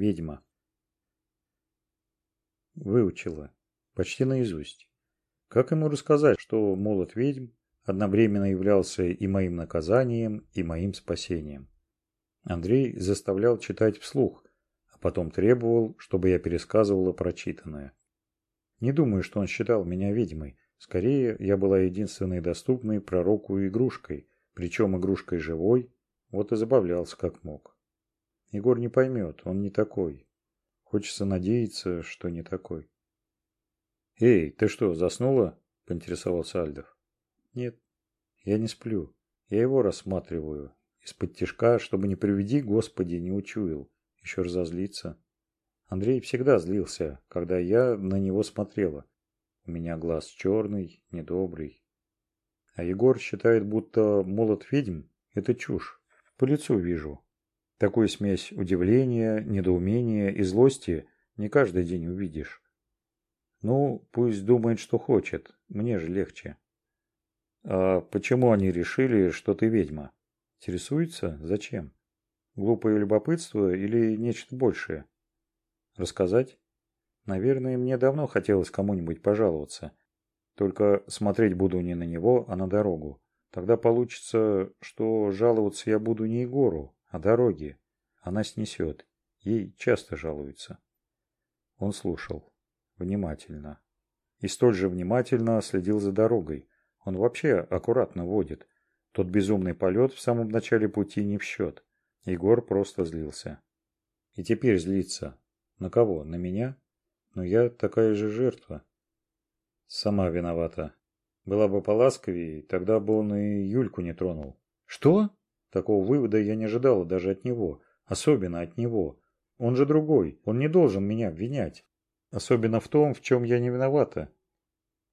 ведьма выучила почти наизусть. Как ему рассказать, что молот ведьм одновременно являлся и моим наказанием, и моим спасением? Андрей заставлял читать вслух, а потом требовал, чтобы я пересказывала прочитанное. Не думаю, что он считал меня ведьмой. Скорее, я была единственной доступной пророку игрушкой, причем игрушкой живой, вот и забавлялся как мог. Егор не поймет, он не такой. Хочется надеяться, что не такой. «Эй, ты что, заснула?» – поинтересовался Альдов. «Нет, я не сплю. Я его рассматриваю. Из-под тишка, чтобы не приведи, Господи, не учуял. Еще разозлиться». Андрей всегда злился, когда я на него смотрела. У меня глаз черный, недобрый. А Егор считает, будто молот ведьм – это чушь. По лицу вижу, Такую смесь удивления, недоумения и злости не каждый день увидишь. Ну, пусть думает, что хочет, мне же легче. А почему они решили, что ты ведьма? Интересуется? Зачем? Глупое любопытство или нечто большее? Рассказать? Наверное, мне давно хотелось кому-нибудь пожаловаться. Только смотреть буду не на него, а на дорогу. Тогда получится, что жаловаться я буду не Егору, о дороге. Она снесет. Ей часто жалуются. Он слушал. Внимательно. И столь же внимательно следил за дорогой. Он вообще аккуратно водит. Тот безумный полет в самом начале пути не в счет. Егор просто злился. И теперь злится. На кого? На меня? Но я такая же жертва. Сама виновата. Была бы поласковее, тогда бы он и Юльку не тронул. Что? Такого вывода я не ожидала даже от него, особенно от него. Он же другой, он не должен меня обвинять. Особенно в том, в чем я не виновата.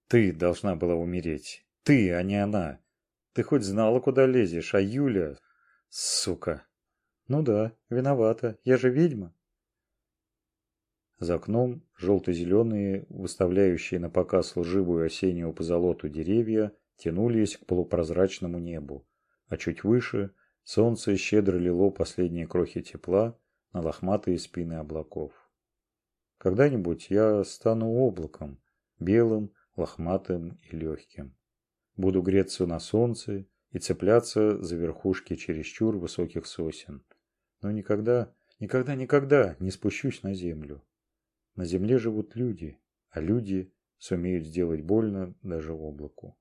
Ты должна была умереть. Ты, а не она. Ты хоть знала, куда лезешь, а Юля... Сука. Ну да, виновата, я же ведьма. За окном желто-зеленые, выставляющие на показ лживую осеннюю позолоту деревья, тянулись к полупрозрачному небу, а чуть выше Солнце щедро лило последние крохи тепла на лохматые спины облаков. Когда-нибудь я стану облаком, белым, лохматым и легким. Буду греться на солнце и цепляться за верхушки чересчур высоких сосен. Но никогда, никогда, никогда не спущусь на землю. На земле живут люди, а люди сумеют сделать больно даже облаку.